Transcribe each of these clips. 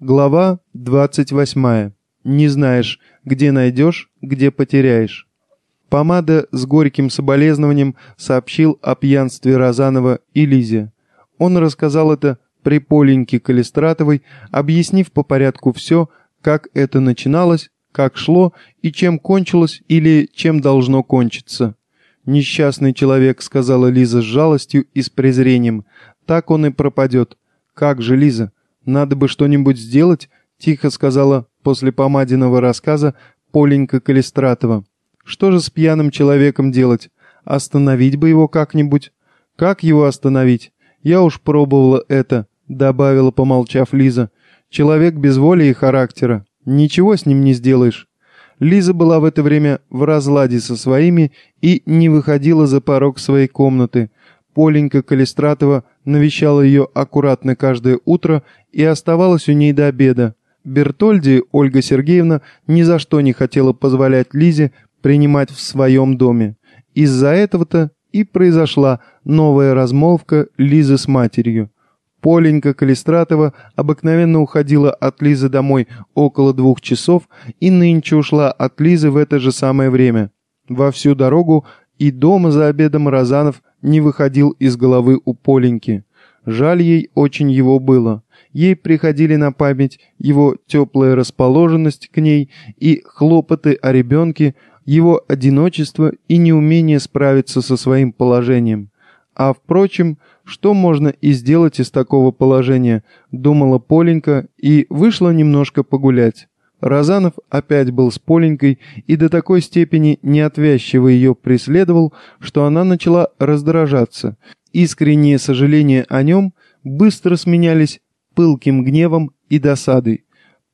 Глава 28. Не знаешь, где найдешь, где потеряешь. Помада с горьким соболезнованием сообщил о пьянстве Розанова и Лизе. Он рассказал это при Поленьке Калистратовой, объяснив по порядку все, как это начиналось, как шло и чем кончилось или чем должно кончиться. «Несчастный человек», — сказала Лиза с жалостью и с презрением. «Так он и пропадет. Как же, Лиза, надо бы что-нибудь сделать», — тихо сказала после помадиного рассказа Поленька Калистратова. «Что же с пьяным человеком делать? Остановить бы его как-нибудь?» «Как его остановить? Я уж пробовала это», — добавила, помолчав Лиза. «Человек без воли и характера. Ничего с ним не сделаешь». Лиза была в это время в разладе со своими и не выходила за порог своей комнаты. Поленька Калистратова навещала ее аккуратно каждое утро и оставалась у ней до обеда. Бертольди Ольга Сергеевна ни за что не хотела позволять Лизе принимать в своем доме. Из-за этого-то и произошла новая размолвка Лизы с матерью. Поленька Калистратова обыкновенно уходила от Лизы домой около двух часов и нынче ушла от Лизы в это же самое время. Во всю дорогу и дома за обедом Розанов не выходил из головы у Поленьки. Жаль ей очень его было. Ей приходили на память его теплая расположенность к ней и хлопоты о ребенке, его одиночество и неумение справиться со своим положением. А впрочем, что можно и сделать из такого положения, думала Поленька и вышла немножко погулять. Розанов опять был с Поленькой и до такой степени неотвязчиво ее преследовал, что она начала раздражаться. Искренние сожаления о нем быстро сменялись пылким гневом и досадой.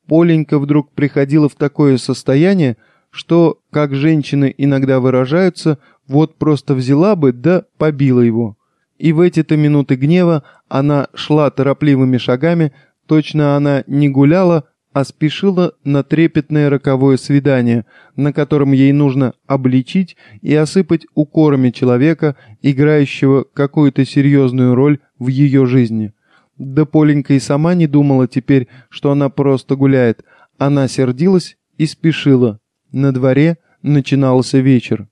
Поленька вдруг приходила в такое состояние, что, как женщины иногда выражаются, вот просто взяла бы да побила его. И в эти-то минуты гнева она шла торопливыми шагами, точно она не гуляла, а спешила на трепетное роковое свидание, на котором ей нужно обличить и осыпать укорами человека, играющего какую-то серьезную роль в ее жизни. Да Поленька и сама не думала теперь, что она просто гуляет. Она сердилась и спешила. На дворе начинался вечер.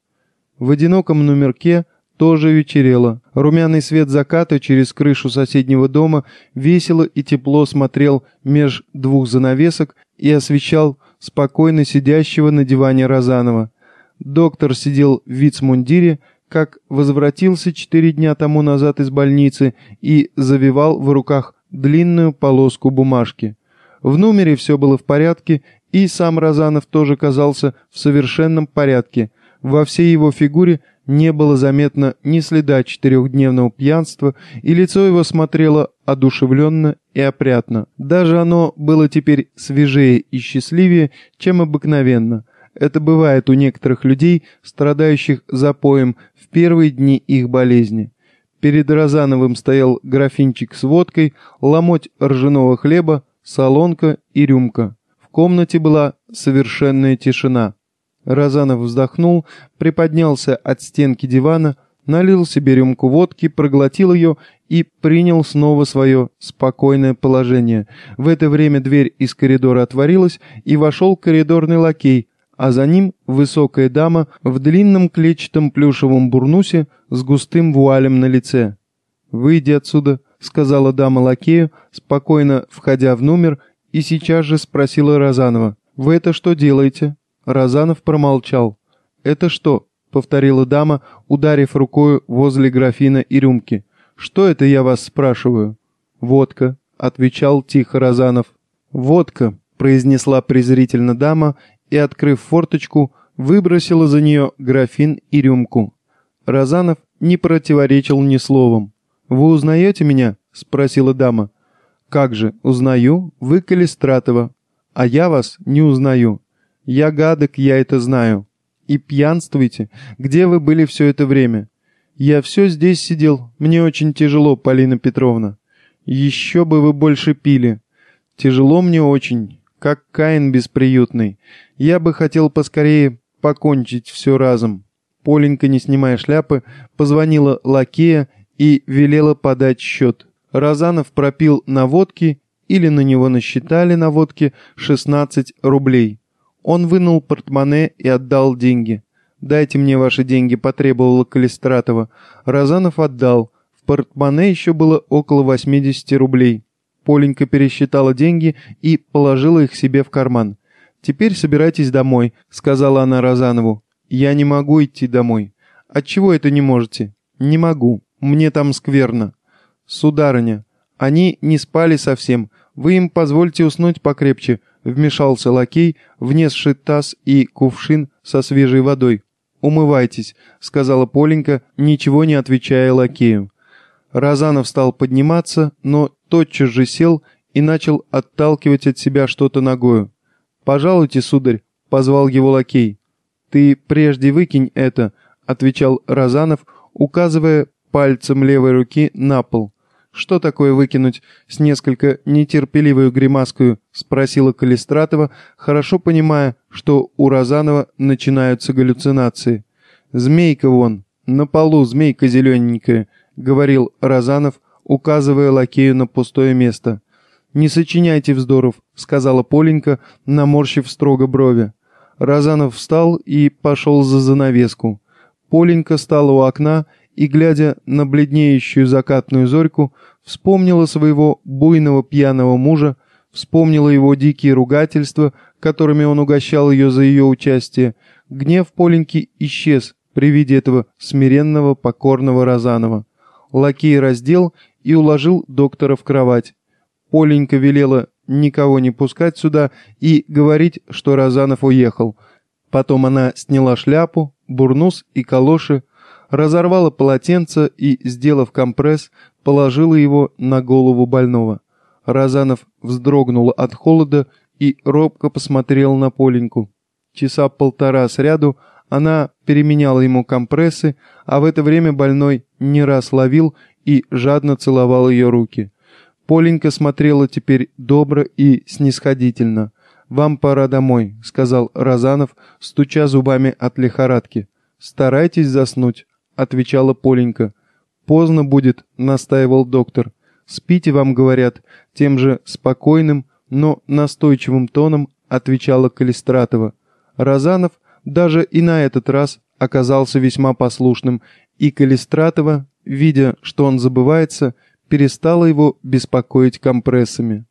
В одиноком номерке тоже вечерело. Румяный свет заката через крышу соседнего дома весело и тепло смотрел меж двух занавесок и освещал спокойно сидящего на диване Розанова. Доктор сидел в вицмундире, как возвратился четыре дня тому назад из больницы и завивал в руках длинную полоску бумажки. В номере все было в порядке, и сам Розанов тоже казался в совершенном порядке. Во всей его фигуре не было заметно ни следа четырехдневного пьянства, и лицо его смотрело одушевленно и опрятно. Даже оно было теперь свежее и счастливее, чем обыкновенно. Это бывает у некоторых людей, страдающих запоем в первые дни их болезни. Перед Розановым стоял графинчик с водкой, ломоть ржаного хлеба, солонка и рюмка. В комнате была совершенная тишина. Розанов вздохнул, приподнялся от стенки дивана, налил себе рюмку водки, проглотил ее и принял снова свое спокойное положение. В это время дверь из коридора отворилась, и вошел коридорный лакей, а за ним высокая дама в длинном клетчатом плюшевом бурнусе с густым вуалем на лице. «Выйди отсюда», — сказала дама лакею, спокойно входя в номер, и сейчас же спросила Розанова. «Вы это что делаете?» Разанов промолчал. «Это что?» — повторила дама, ударив рукой возле графина и рюмки. «Что это я вас спрашиваю?» «Водка», — отвечал тихо Разанов. «Водка», — произнесла презрительно дама и, открыв форточку, выбросила за нее графин и рюмку. Разанов не противоречил ни словом. «Вы узнаете меня?» — спросила дама. «Как же, узнаю, вы Калистратова, а я вас не узнаю. Я гадок, я это знаю. И пьянствуете. Где вы были все это время? Я все здесь сидел. Мне очень тяжело, Полина Петровна. Еще бы вы больше пили. Тяжело мне очень, как Каин бесприютный. Я бы хотел поскорее покончить все разом. Поленька, не снимая шляпы, позвонила лакея и велела подать счет. Разанов пропил на водке или на него насчитали на водке 16 рублей. Он вынул портмоне и отдал деньги. «Дайте мне ваши деньги», — потребовала Калистратова. Разанов отдал. В портмоне еще было около 80 рублей. Поленька пересчитала деньги и положила их себе в карман. «Теперь собирайтесь домой», — сказала она Розанову. «Я не могу идти домой». «Отчего это не можете?» «Не могу. Мне там скверно». «Сударыня, они не спали совсем. Вы им позвольте уснуть покрепче», — вмешался лакей, внесший таз и кувшин со свежей водой. «Умывайтесь», — сказала Поленька, ничего не отвечая лакею. Разанов стал подниматься, но тотчас же сел и начал отталкивать от себя что-то ногою. «Пожалуйте, сударь», — позвал его лакей. «Ты прежде выкинь это», — отвечал Разанов, указывая пальцем левой руки на пол. «Что такое выкинуть?» — с несколько нетерпеливой гримаскою спросила Калистратова, хорошо понимая, что у Розанова начинаются галлюцинации. «Змейка вон, на полу змейка зелененькая», — говорил Розанов, указывая лакею на пустое место. «Не сочиняйте вздоров», — сказала Поленька, наморщив строго брови. Розанов встал и пошел за занавеску. Поленька стала у окна и, глядя на бледнеющую закатную зорьку, вспомнила своего буйного пьяного мужа, вспомнила его дикие ругательства, которыми он угощал ее за ее участие. Гнев Поленьки исчез при виде этого смиренного, покорного Розанова. Лакей раздел и уложил доктора в кровать. Поленька велела никого не пускать сюда и говорить, что Розанов уехал. Потом она сняла шляпу, бурнус и калоши, разорвала полотенце и, сделав компресс, положила его на голову больного. Разанов вздрогнул от холода и робко посмотрел на Поленьку. Часа полтора сряду она переменяла ему компрессы, а в это время больной не раз ловил и жадно целовал ее руки. Поленька смотрела теперь добро и снисходительно. «Вам пора домой», — сказал Разанов, стуча зубами от лихорадки. «Старайтесь заснуть, отвечала Поленька. «Поздно будет», — настаивал доктор. «Спите, вам говорят», — тем же спокойным, но настойчивым тоном отвечала Калистратова. Разанов даже и на этот раз оказался весьма послушным, и Калистратова, видя, что он забывается, перестала его беспокоить компрессами.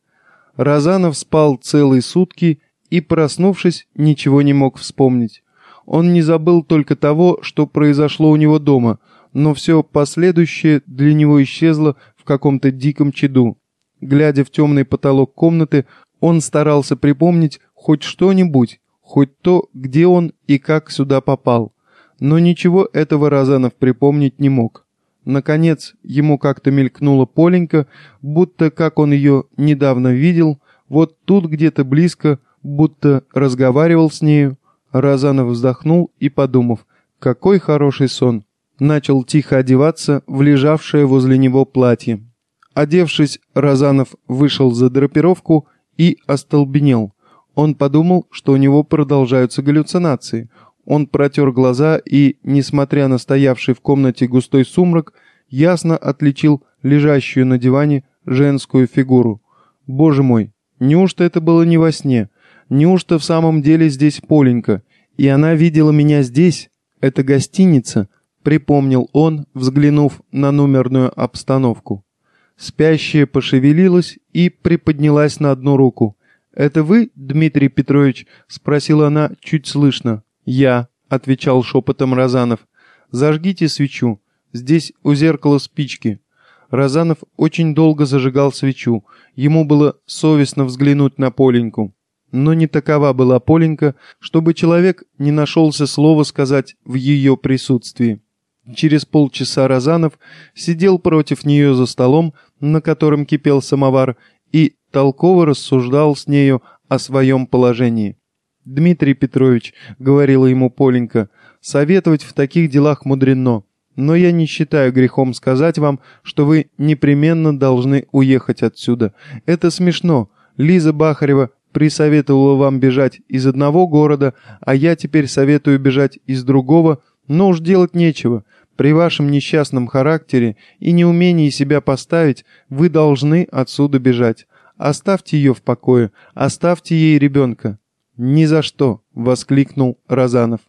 Разанов спал целые сутки и, проснувшись, ничего не мог вспомнить. Он не забыл только того, что произошло у него дома, но все последующее для него исчезло в каком-то диком чаду. Глядя в темный потолок комнаты, он старался припомнить хоть что-нибудь, хоть то, где он и как сюда попал. Но ничего этого Розанов припомнить не мог. Наконец, ему как-то мелькнула Поленька, будто как он ее недавно видел, вот тут где-то близко, будто разговаривал с нею, Разанов вздохнул и, подумав, какой хороший сон, начал тихо одеваться в лежавшее возле него платье. Одевшись, Разанов вышел за драпировку и остолбенел. Он подумал, что у него продолжаются галлюцинации. Он протер глаза и, несмотря на стоявший в комнате густой сумрак, ясно отличил лежащую на диване женскую фигуру. Боже мой, неужто это было не во сне? Неужто в самом деле здесь Поленька? И она видела меня здесь? Это гостиница?» Припомнил он, взглянув на номерную обстановку. Спящая пошевелилась и приподнялась на одну руку. «Это вы, Дмитрий Петрович?» — спросила она чуть слышно. «Я», — отвечал шепотом Розанов. «Зажгите свечу. Здесь у зеркала спички». Розанов очень долго зажигал свечу. Ему было совестно взглянуть на Поленьку. Но не такова была Поленька, чтобы человек не нашелся слова сказать в ее присутствии. Через полчаса Розанов сидел против нее за столом, на котором кипел самовар, и толково рассуждал с нею о своем положении. «Дмитрий Петрович», — говорила ему Поленька, — «советовать в таких делах мудрено, но я не считаю грехом сказать вам, что вы непременно должны уехать отсюда. Это смешно. Лиза Бахарева присоветовала вам бежать из одного города, а я теперь советую бежать из другого, но уж делать нечего. При вашем несчастном характере и неумении себя поставить вы должны отсюда бежать. Оставьте ее в покое, оставьте ей ребенка». «Ни за что!» — воскликнул Розанов.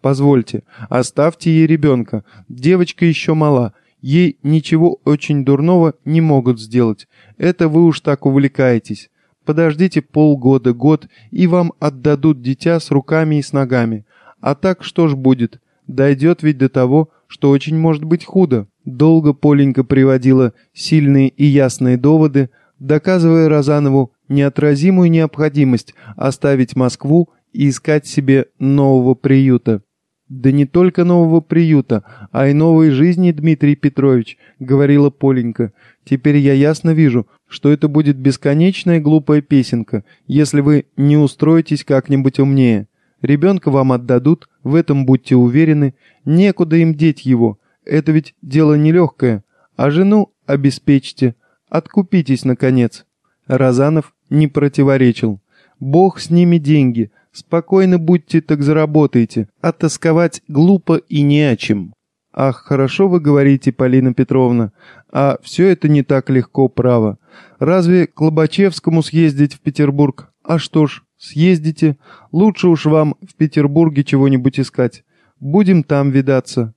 «Позвольте, оставьте ей ребенка. Девочка еще мала. Ей ничего очень дурного не могут сделать. Это вы уж так увлекаетесь. Подождите полгода, год, и вам отдадут дитя с руками и с ногами. А так что ж будет? Дойдет ведь до того, что очень может быть худо. Долго Поленька приводила сильные и ясные доводы, доказывая Розанову неотразимую необходимость оставить Москву и искать себе нового приюта. «Да не только нового приюта, а и новой жизни, Дмитрий Петрович», — говорила Поленька. «Теперь я ясно вижу, что это будет бесконечная глупая песенка, если вы не устроитесь как-нибудь умнее. Ребенка вам отдадут, в этом будьте уверены, некуда им деть его, это ведь дело нелегкое, а жену обеспечьте, откупитесь, наконец». Разанов не противоречил. «Бог с ними деньги, спокойно будьте, так заработайте, а тосковать глупо и не о чем». «Ах, хорошо вы говорите, Полина Петровна, а все это не так легко, право. Разве к Лобачевскому съездить в Петербург? А что ж, съездите. Лучше уж вам в Петербурге чего-нибудь искать. Будем там видаться».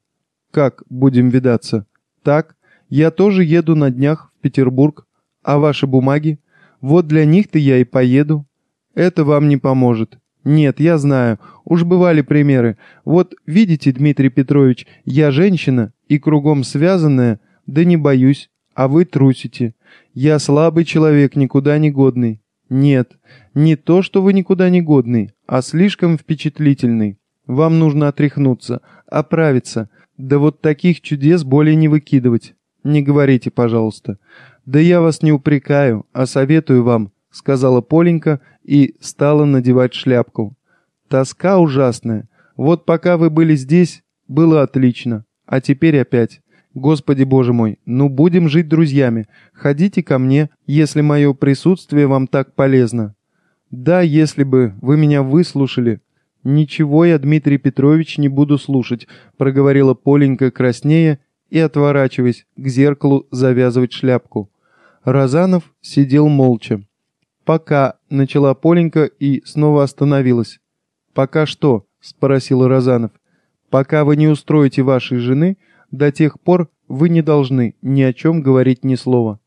«Как будем видаться?» «Так, я тоже еду на днях в Петербург. А ваши бумаги? Вот для них-то я и поеду. Это вам не поможет. Нет, я знаю. Уж бывали примеры. Вот видите, Дмитрий Петрович, я женщина и кругом связанная, да не боюсь, а вы трусите. Я слабый человек, никуда не годный. Нет, не то, что вы никуда не годный, а слишком впечатлительный. Вам нужно отряхнуться, оправиться. Да вот таких чудес более не выкидывать. Не говорите, пожалуйста. Да я вас не упрекаю, а советую вам, сказала Поленька и стала надевать шляпку. Тоска ужасная. Вот пока вы были здесь, было отлично. А теперь опять. Господи боже мой, ну будем жить друзьями. Ходите ко мне, если мое присутствие вам так полезно. Да, если бы вы меня выслушали. Ничего я, Дмитрий Петрович, не буду слушать, проговорила Поленька краснее и, отворачиваясь к зеркалу, завязывать шляпку. Разанов сидел молча. «Пока», — начала Поленька и снова остановилась. «Пока что?» — спросил Розанов. «Пока вы не устроите вашей жены, до тех пор вы не должны ни о чем говорить ни слова.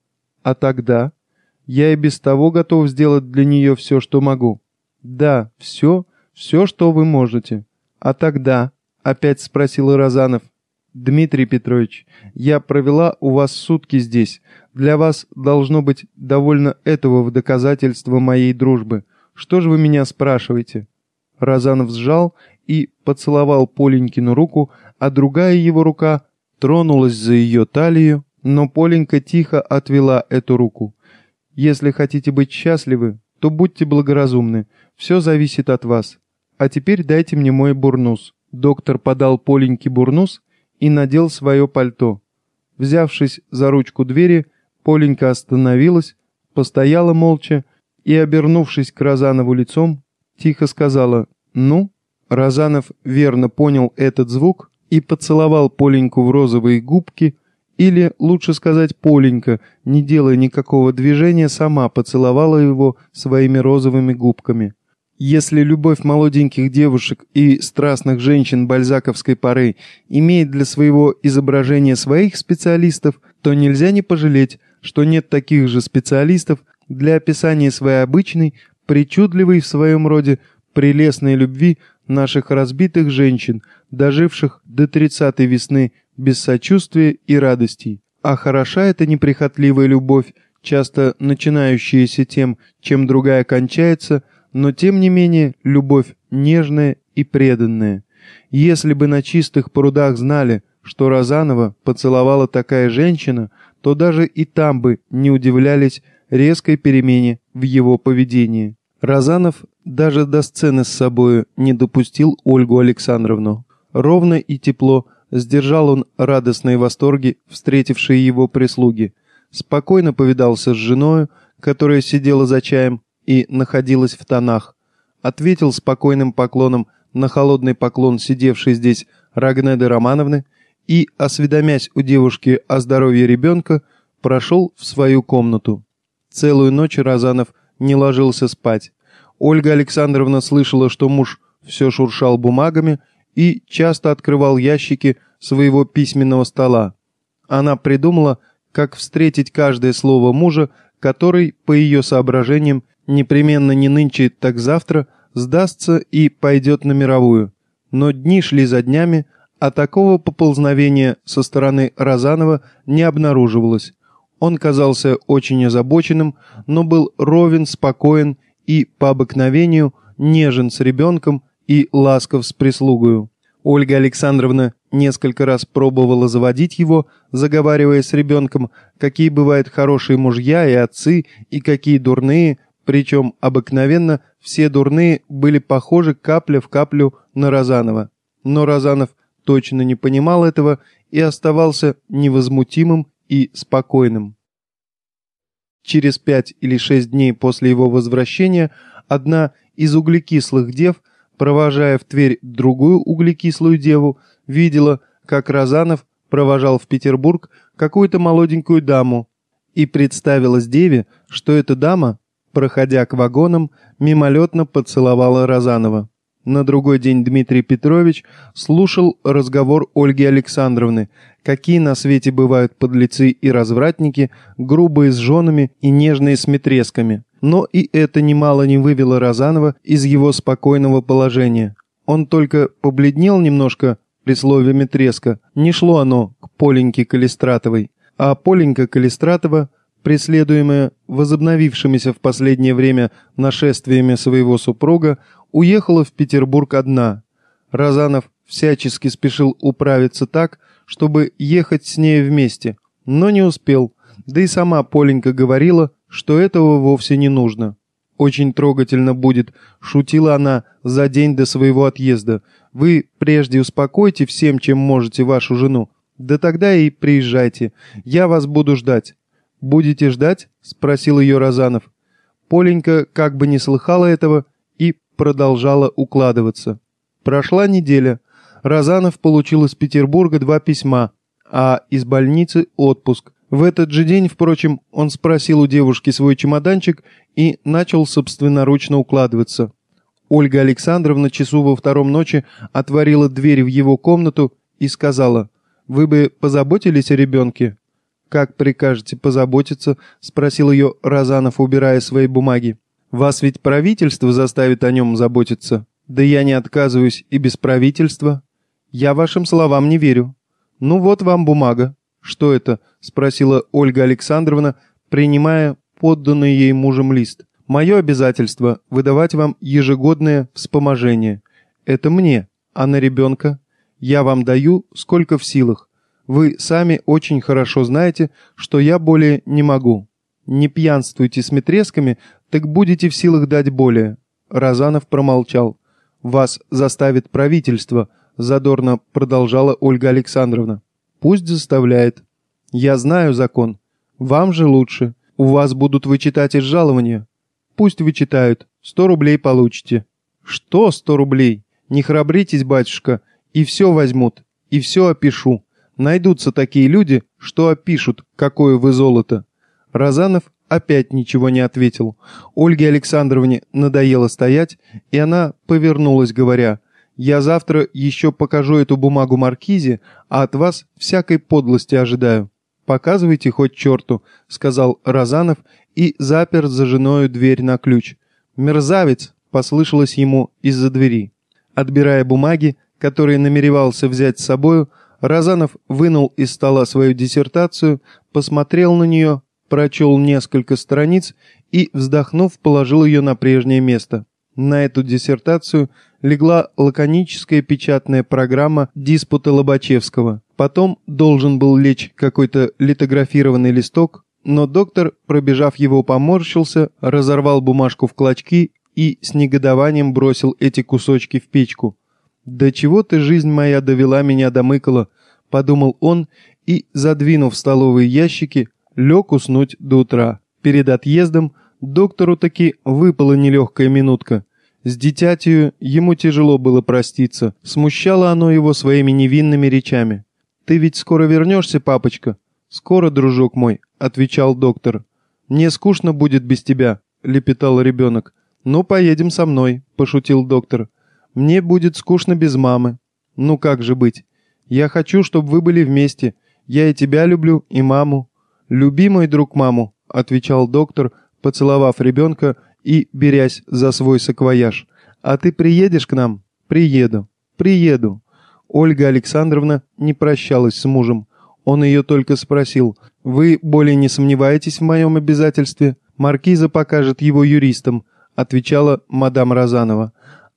А тогда? Я и без того готов сделать для нее все, что могу. Да, все, все, что вы можете. А тогда?» — опять спросил Розанов. «Дмитрий Петрович, я провела у вас сутки здесь. Для вас должно быть довольно этого в доказательство моей дружбы. Что же вы меня спрашиваете?» Разанов сжал и поцеловал Поленькину руку, а другая его рука тронулась за ее талию, но Поленька тихо отвела эту руку. «Если хотите быть счастливы, то будьте благоразумны. Все зависит от вас. А теперь дайте мне мой бурнус». Доктор подал Поленьке бурнус и надел свое пальто. Взявшись за ручку двери, Поленька остановилась, постояла молча и, обернувшись к Розанову лицом, тихо сказала «Ну?». Розанов верно понял этот звук и поцеловал Поленьку в розовые губки, или, лучше сказать, Поленька, не делая никакого движения, сама поцеловала его своими розовыми губками. Если любовь молоденьких девушек и страстных женщин бальзаковской поры имеет для своего изображения своих специалистов, то нельзя не пожалеть, что нет таких же специалистов для описания своей обычной, причудливой в своем роде, прелестной любви наших разбитых женщин, доживших до тридцатой весны без сочувствия и радостей. А хороша эта неприхотливая любовь, часто начинающаяся тем, чем другая кончается, но тем не менее любовь нежная и преданная. Если бы на чистых прудах знали, что Розанова поцеловала такая женщина, то даже и там бы не удивлялись резкой перемене в его поведении. Розанов даже до сцены с собою не допустил Ольгу Александровну. Ровно и тепло сдержал он радостные восторги, встретившие его прислуги. Спокойно повидался с женою, которая сидела за чаем и находилась в тонах. Ответил спокойным поклоном на холодный поклон сидевшей здесь Рагнеды Романовны и, осведомясь у девушки о здоровье ребенка, прошел в свою комнату. Целую ночь Разанов не ложился спать. Ольга Александровна слышала, что муж все шуршал бумагами и часто открывал ящики своего письменного стола. Она придумала, как встретить каждое слово мужа, который, по ее соображениям, непременно не нынче, так завтра, сдастся и пойдет на мировую. Но дни шли за днями, а такого поползновения со стороны Розанова не обнаруживалось. Он казался очень озабоченным, но был ровен, спокоен и, по обыкновению, нежен с ребенком и ласков с прислугою. Ольга Александровна несколько раз пробовала заводить его, заговаривая с ребенком, какие бывают хорошие мужья и отцы, и какие дурные, причем обыкновенно все дурные были похожи капля в каплю на Розанова. Но Розанов точно не понимал этого и оставался невозмутимым и спокойным. Через пять или шесть дней после его возвращения одна из углекислых дев, провожая в Тверь другую углекислую деву, видела, как Розанов провожал в Петербург какую-то молоденькую даму и представилась деве, что эта дама, проходя к вагонам, мимолетно поцеловала Розанова. На другой день Дмитрий Петрович слушал разговор Ольги Александровны, какие на свете бывают подлецы и развратники, грубые с женами и нежные с метресками. Но и это немало не вывело Розанова из его спокойного положения. Он только побледнел немножко при слове «метреска». Не шло оно к Поленьке Калистратовой. А Поленька Калистратова, преследуемая возобновившимися в последнее время нашествиями своего супруга, уехала в Петербург одна. Разанов всячески спешил управиться так, чтобы ехать с ней вместе, но не успел, да и сама Поленька говорила, что этого вовсе не нужно. Очень трогательно будет, шутила она за день до своего отъезда. Вы прежде успокойте всем, чем можете вашу жену, да тогда и приезжайте. Я вас буду ждать. Будете ждать? спросил ее Разанов. Поленька как бы не слыхала этого продолжала укладываться. Прошла неделя. Разанов получил из Петербурга два письма, а из больницы отпуск. В этот же день, впрочем, он спросил у девушки свой чемоданчик и начал собственноручно укладываться. Ольга Александровна часу во втором ночи отворила дверь в его комнату и сказала, «Вы бы позаботились о ребенке?» «Как прикажете позаботиться?» — спросил ее Разанов, убирая свои бумаги. Вас ведь правительство заставит о нем заботиться. Да я не отказываюсь и без правительства. Я вашим словам не верю. Ну вот вам бумага. Что это? Спросила Ольга Александровна, принимая подданный ей мужем лист. Мое обязательство – выдавать вам ежегодное вспоможение. Это мне, а на ребенка? Я вам даю, сколько в силах. Вы сами очень хорошо знаете, что я более не могу. Не пьянствуйте с метресками, так будете в силах дать более». Разанов промолчал. «Вас заставит правительство», — задорно продолжала Ольга Александровна. «Пусть заставляет. Я знаю закон. Вам же лучше. У вас будут вычитать из жалования. Пусть вычитают. Сто рублей получите». «Что сто рублей? Не храбритесь, батюшка, и все возьмут, и все опишу. Найдутся такие люди, что опишут, какое вы золото». Разанов опять ничего не ответил. Ольге Александровне надоело стоять, и она повернулась, говоря, «Я завтра еще покажу эту бумагу Маркизе, а от вас всякой подлости ожидаю». «Показывайте хоть черту», — сказал Разанов и запер за женою дверь на ключ. «Мерзавец!» — послышалось ему из-за двери. Отбирая бумаги, которые намеревался взять с собою, Разанов вынул из стола свою диссертацию, посмотрел на нее, прочел несколько страниц и, вздохнув, положил ее на прежнее место. На эту диссертацию легла лаконическая печатная программа диспута Лобачевского. Потом должен был лечь какой-то литографированный листок, но доктор, пробежав его, поморщился, разорвал бумажку в клочки и с негодованием бросил эти кусочки в печку. «Да чего ты, жизнь моя, довела меня до мыкола?» — подумал он и, задвинув столовые ящики, лег уснуть до утра. Перед отъездом доктору таки выпала нелегкая минутка. С дитятью ему тяжело было проститься, смущало оно его своими невинными речами. «Ты ведь скоро вернешься, папочка?» «Скоро, дружок мой», — отвечал доктор. «Мне скучно будет без тебя», — лепетал ребенок. «Ну, поедем со мной», — пошутил доктор. «Мне будет скучно без мамы». «Ну как же быть? Я хочу, чтобы вы были вместе. Я и тебя люблю, и маму». «Люби, мой друг, маму», — отвечал доктор, поцеловав ребенка и берясь за свой саквояж. «А ты приедешь к нам?» «Приеду. Приеду». Ольга Александровна не прощалась с мужем. Он ее только спросил, «Вы более не сомневаетесь в моем обязательстве? Маркиза покажет его юристам», — отвечала мадам Розанова.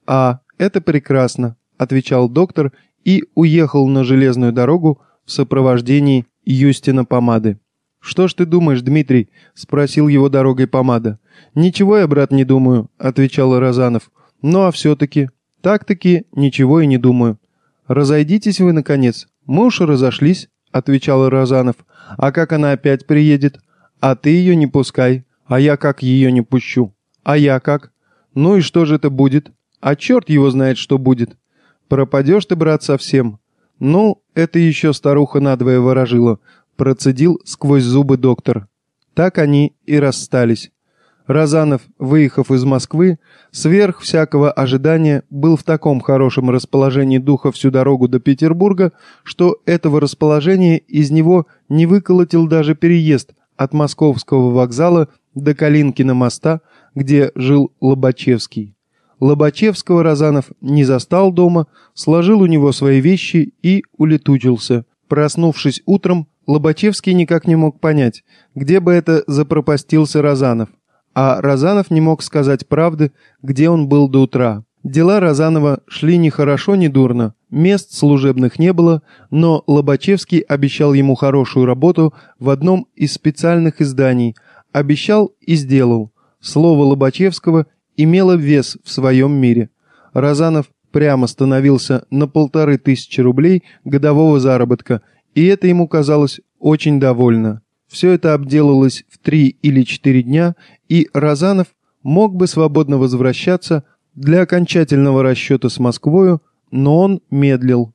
«А, это прекрасно», — отвечал доктор и уехал на железную дорогу в сопровождении Юстина Помады. «Что ж ты думаешь, Дмитрий?» — спросил его дорогой Помада. «Ничего я, брат, не думаю», — отвечал Розанов. «Ну а все-таки...» «Так-таки ничего и не думаю». «Разойдитесь вы, наконец». «Мы уж разошлись», — отвечал Розанов. «А как она опять приедет?» «А ты ее не пускай». «А я как ее не пущу?» «А я как?» «Ну и что же это будет?» «А черт его знает, что будет». «Пропадешь ты, брат, совсем». «Ну, это еще старуха надвое ворожила», — процедил сквозь зубы доктор. Так они и расстались. Разанов, выехав из Москвы, сверх всякого ожидания был в таком хорошем расположении духа всю дорогу до Петербурга, что этого расположения из него не выколотил даже переезд от Московского вокзала до Калинкина моста, где жил Лобачевский. Лобачевского Разанов не застал дома, сложил у него свои вещи и улетучился. Проснувшись утром, Лобачевский никак не мог понять, где бы это запропастился Разанов – а Розанов не мог сказать правды, где он был до утра. Дела Розанова шли ни хорошо, ни дурно. Мест служебных не было, но Лобачевский обещал ему хорошую работу в одном из специальных изданий. Обещал и сделал. Слово Лобачевского имело вес в своем мире. Розанов прямо становился на полторы тысячи рублей годового заработка, и это ему казалось очень довольно. Все это обделалось в три или четыре дня, и Розанов мог бы свободно возвращаться для окончательного расчета с Москвою, но он медлил.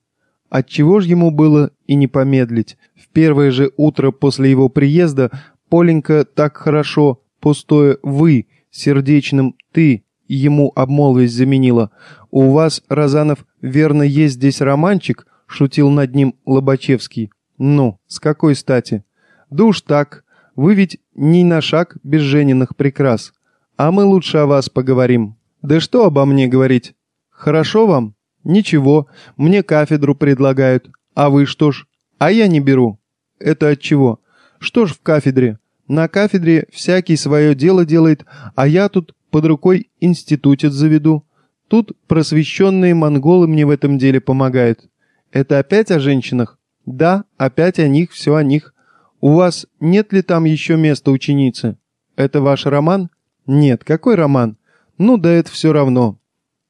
Отчего же ему было и не помедлить? В первое же утро после его приезда Поленька так хорошо пустое «вы» сердечным «ты» ему обмолвись заменила. «У вас, Розанов, верно, есть здесь романчик?» — шутил над ним Лобачевский. «Ну, с какой стати?» Да уж так. Вы ведь ни на шаг без Жениных прикрас. А мы лучше о вас поговорим. Да что обо мне говорить? Хорошо вам? Ничего. Мне кафедру предлагают. А вы что ж? А я не беру. Это от чего? Что ж в кафедре? На кафедре всякий свое дело делает, а я тут под рукой институтец заведу. Тут просвещенные монголы мне в этом деле помогают. Это опять о женщинах? Да, опять о них, все о них. «У вас нет ли там еще места ученицы? Это ваш роман?» «Нет, какой роман?» «Ну да это все равно».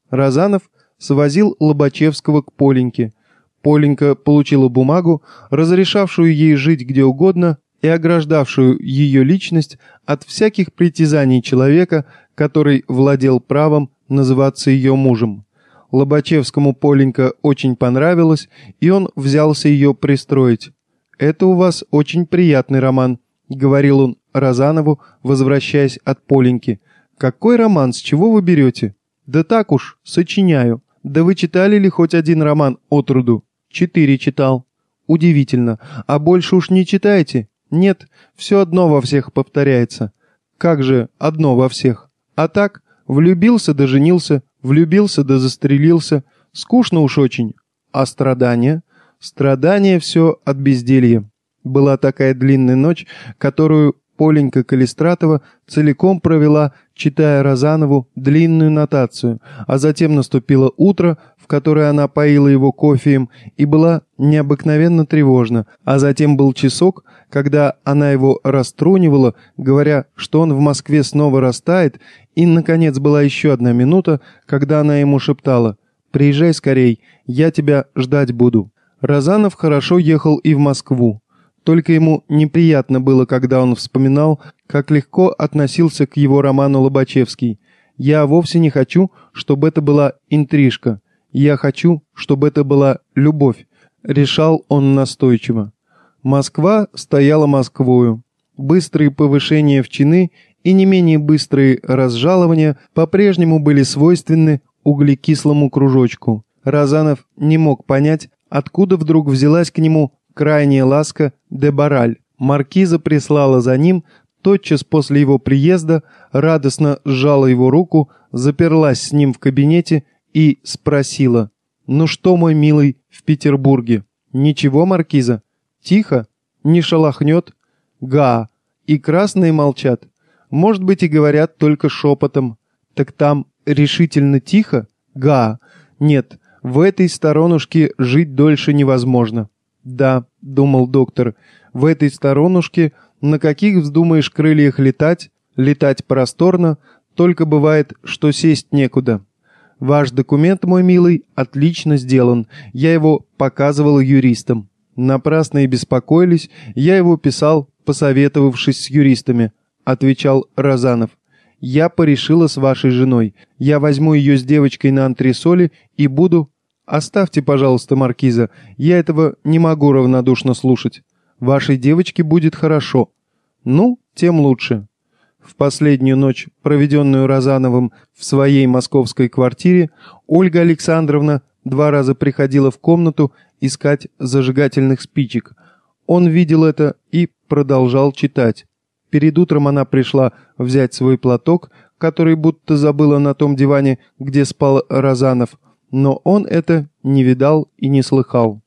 Разанов свозил Лобачевского к Поленьке. Поленька получила бумагу, разрешавшую ей жить где угодно и ограждавшую ее личность от всяких притязаний человека, который владел правом называться ее мужем. Лобачевскому Поленька очень понравилось, и он взялся ее пристроить. «Это у вас очень приятный роман», — говорил он Розанову, возвращаясь от Поленьки. «Какой роман? С чего вы берете?» «Да так уж, сочиняю». «Да вы читали ли хоть один роман от роду?» «Четыре читал». «Удивительно. А больше уж не читаете?» «Нет, все одно во всех повторяется». «Как же одно во всех?» «А так, влюбился да женился, влюбился да застрелился. Скучно уж очень». «А страдания?» Страдание все от безделья. Была такая длинная ночь, которую Поленька Калистратова целиком провела, читая Розанову длинную нотацию, а затем наступило утро, в которое она поила его кофеем и была необыкновенно тревожна, а затем был часок, когда она его раструнивала, говоря, что он в Москве снова растает, и, наконец, была еще одна минута, когда она ему шептала «Приезжай скорей, я тебя ждать буду». Розанов хорошо ехал и в Москву. Только ему неприятно было, когда он вспоминал, как легко относился к его роману Лобачевский. «Я вовсе не хочу, чтобы это была интрижка. Я хочу, чтобы это была любовь», — решал он настойчиво. Москва стояла Москвою. быстрые повышения в чины и не менее быстрые разжалования по-прежнему были свойственны углекислому кружочку. Разанов не мог понять, откуда вдруг взялась к нему крайняя ласка де Бараль. Маркиза прислала за ним, тотчас после его приезда, радостно сжала его руку, заперлась с ним в кабинете и спросила, «Ну что, мой милый, в Петербурге? Ничего, Маркиза? Тихо? Не шелохнет? Га! И красные молчат. Может быть, и говорят только шепотом. Так там решительно тихо? Га! Нет, в этой сторонушке жить дольше невозможно. Да, думал доктор, в этой сторонушке на каких вздумаешь крыльях летать, летать просторно, только бывает, что сесть некуда. Ваш документ, мой милый, отлично сделан. Я его показывал юристам. Напрасно и беспокоились, я его писал, посоветовавшись с юристами, отвечал Розанов. Я порешила с вашей женой. Я возьму ее с девочкой на антресоли и буду... Оставьте, пожалуйста, маркиза. Я этого не могу равнодушно слушать. Вашей девочке будет хорошо. Ну, тем лучше. В последнюю ночь, проведенную Розановым в своей московской квартире, Ольга Александровна два раза приходила в комнату искать зажигательных спичек. Он видел это и продолжал читать. Перед утром она пришла взять свой платок, который будто забыла на том диване, где спал Розанов, но он это не видал и не слыхал.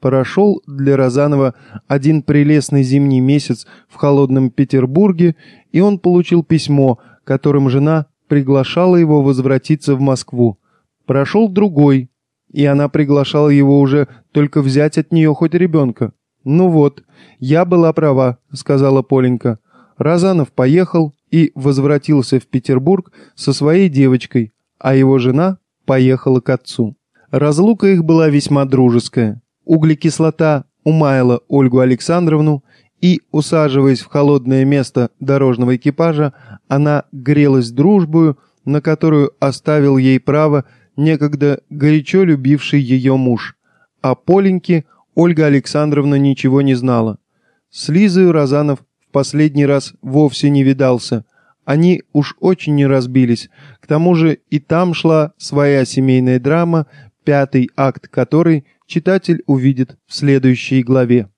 Прошел для Розанова один прелестный зимний месяц в холодном Петербурге, и он получил письмо, которым жена приглашала его возвратиться в Москву. Прошел другой, и она приглашала его уже только взять от нее хоть ребенка. «Ну вот, я была права», — сказала Поленька. Розанов поехал и возвратился в Петербург со своей девочкой, а его жена поехала к отцу. Разлука их была весьма дружеская. Углекислота умаяла Ольгу Александровну, и, усаживаясь в холодное место дорожного экипажа, она грелась дружбою, на которую оставил ей право некогда горячо любивший ее муж. А Поленьке Ольга Александровна ничего не знала. С Лизой Розанов последний раз вовсе не видался. Они уж очень не разбились. К тому же и там шла своя семейная драма, пятый акт которой читатель увидит в следующей главе.